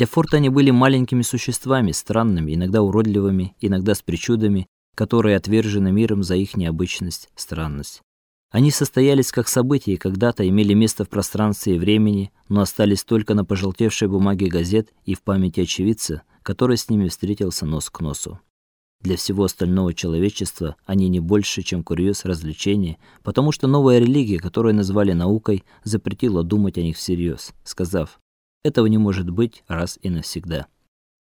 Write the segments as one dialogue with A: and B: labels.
A: Для Форта они были маленькими существами, странными, иногда уродливыми, иногда с причудами, которые отвержены миром за их необычность, странность. Они состоялись как события когда-то имели место в пространстве и времени, но остались только на пожелтевшей бумаге газет и в памяти очевидца, который с ними встретился нос к носу. Для всего остального человечества они не больше, чем курьез развлечения, потому что новая религия, которую назвали наукой, запретила думать о них всерьез, сказав: "Этого не может быть раз и навсегда".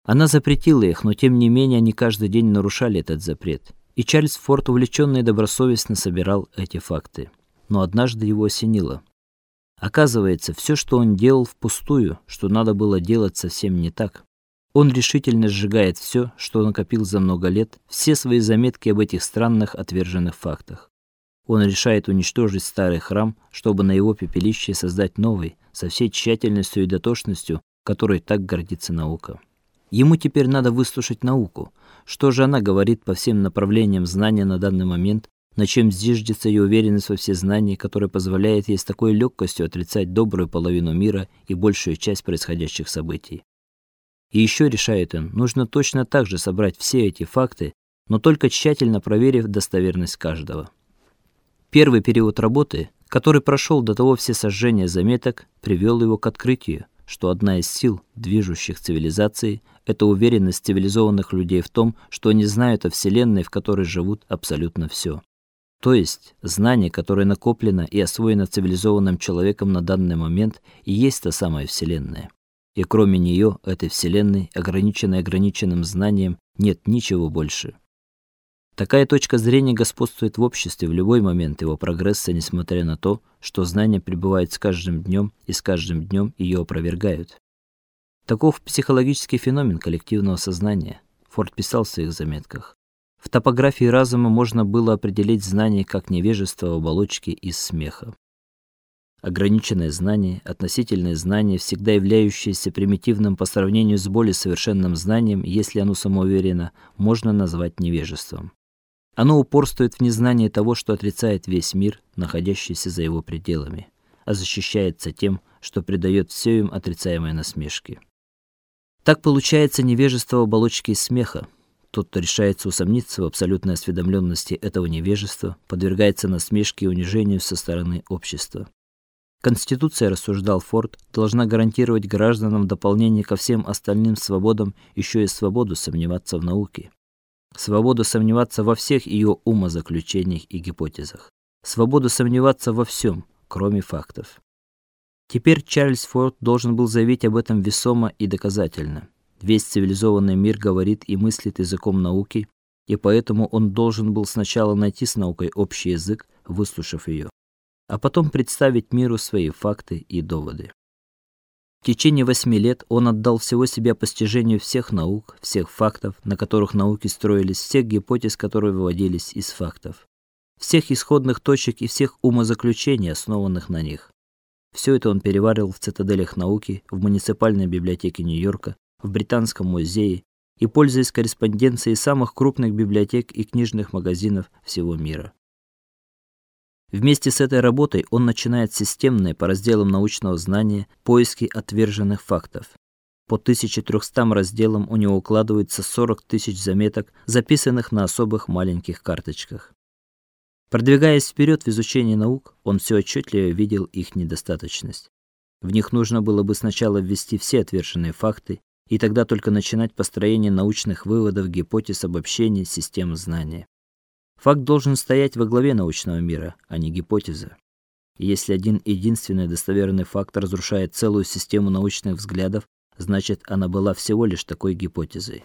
A: Она запретила их, но тем не менее они каждый день нарушали этот запрет. И Чарльз Форд увлеченно и добросовестно собирал эти факты. Но однажды его осенило. Оказывается, все, что он делал впустую, что надо было делать совсем не так. Он решительно сжигает все, что накопил за много лет, все свои заметки об этих странных отверженных фактах. Он решает уничтожить старый храм, чтобы на его пепелище создать новый, со всей тщательностью и дотошностью, которой так гордится наука. Ему теперь надо выслушать науку, что же она говорит по всем направлениям знания на данный момент, на чем зиждется ее уверенность во всезнании, которая позволяет ей с такой легкостью отрицать добрую половину мира и большую часть происходящих событий. И еще решает он, нужно точно так же собрать все эти факты, но только тщательно проверив достоверность каждого. Первый период работы, который прошел до того все сожжения заметок, привел его к открытию, что одна из сил, движущих цивилизацией, это уверенность цивилизованных людей в том, что они знают о вселенной, в которой живут абсолютно все. То есть, знание, которое накоплено и освоено цивилизованным человеком на данный момент, и есть та самая вселенная. И кроме нее, этой вселенной, ограниченной ограниченным знанием, нет ничего больше. Такая точка зрения господствует в обществе в любой момент его прогресса, несмотря на то, что знания пребывают с каждым днем и с каждым днем ее опровергают. Таков психологический феномен коллективного сознания. Форд писал в своих заметках. В топографии разума можно было определить знание как невежество в оболочке из смеха. Ограниченное знание, относительное знание, всегда являющееся примитивным по сравнению с более совершенным знанием, если оно самоуверенно, можно назвать невежеством. Оно упорствует в незнании того, что отрицает весь мир, находящийся за его пределами, а защищается тем, что придает все им отрицаемые насмешки. Так получается невежество в оболочке смеха. Тот, кто решается усомниться в абсолютной осведомленности этого невежества, подвергается насмешке и унижению со стороны общества. Конституция, рассуждал Форд, должна гарантировать гражданам в дополнение ко всем остальным свободам еще и свободу сомневаться в науке свободу сомневаться во всех ее умозаключениях и гипотезах, свободу сомневаться во всем, кроме фактов. Теперь Чарльз Форд должен был заявить об этом весомо и доказательно. Весь цивилизованный мир говорит и мыслит языком науки, и поэтому он должен был сначала найти с наукой общий язык, выслушав ее, а потом представить миру свои факты и доводы. В течение восьми лет он отдал всего себя постижению всех наук, всех фактов, на которых науки строились, всех гипотез, которые выводились из фактов, всех исходных точек и всех умозаключений, основанных на них. Все это он переварил в цитаделях науки, в муниципальной библиотеке Нью-Йорка, в британском музее и пользуясь корреспонденцией самых крупных библиотек и книжных магазинов всего мира. Вместе с этой работой он начинает системные по разделам научного знания поиски отверженных фактов. По 1300 разделам у него укладывается 40 тысяч заметок, записанных на особых маленьких карточках. Продвигаясь вперед в изучении наук, он все отчетливее видел их недостаточность. В них нужно было бы сначала ввести все отверженные факты, и тогда только начинать построение научных выводов, гипотез, обобщений, систем знания. Факт должен стоять во главе научного мира, а не гипотеза. И если один единственный достоверный факт разрушает целую систему научных взглядов, значит, она была всего лишь такой гипотезой.